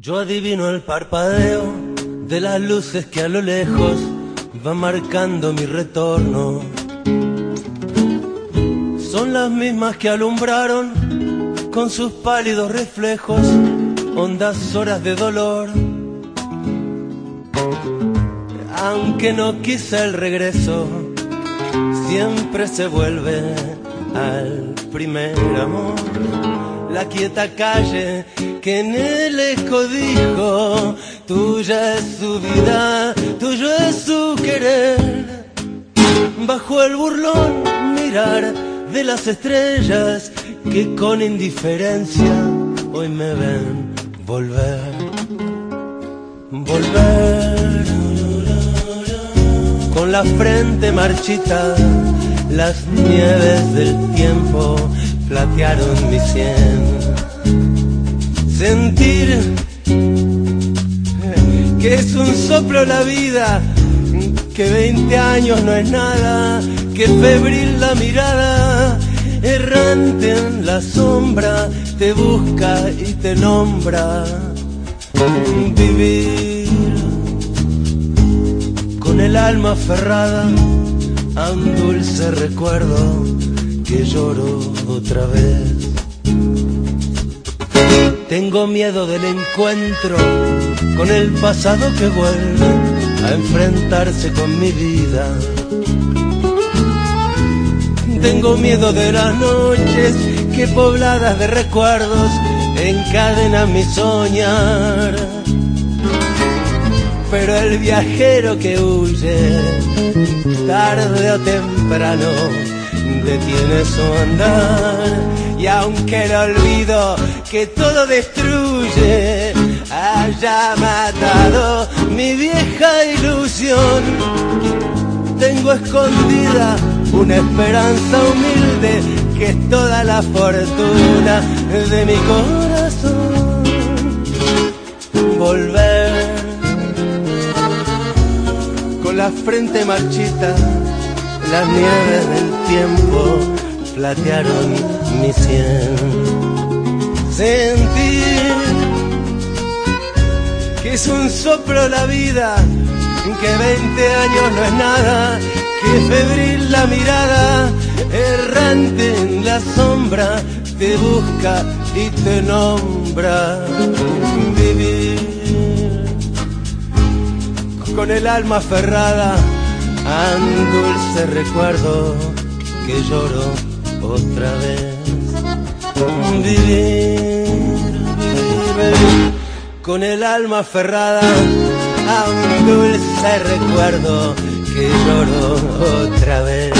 Yo adivino el parpadeo de las luces que a lo lejos van marcando mi retorno. Son las mismas que alumbraron con sus pálidos reflejos hondas horas de dolor. Aunque no quise el regreso, siempre se vuelve al primer amor. La quieta calle que en el eco dijo, tuya es su vida, tuyo es su querer. Bajo el burlón mirar de las estrellas que con indiferencia hoy me ven volver, volver. Con la frente marchita, las nieves del tiempo platearon mi sentir que es un soplo la vida, que 20 años no es nada, que febril la mirada, errante en la sombra, te busca y te nombra. Vivir con el alma aferrada a un dulce recuerdo que lloro otra vez. Tengo miedo del encuentro con el pasado que vuelve a enfrentarse con mi vida. Tengo miedo de las noches que pobladas de recuerdos encadenan mi soñar. Pero el viajero que huye, tarde o temprano, detiene su andar y aunque el olvido que todo destruye haya matado mi vieja ilusión, tengo escondida una esperanza humilde que es toda la fortuna de mi corazón. Volver con la frente marchita, las nieves del tiempo platearon mi sien. Sentir que es un soplo la vida, que 20 años no es nada, que febril la mirada, errante en la sombra, te busca y te nombra. Vivir con el alma aferrada un dulce recuerdo que lloro otra vez. Vivir, con el alma aferrada a un dulce recuerdo que lloro otra vez.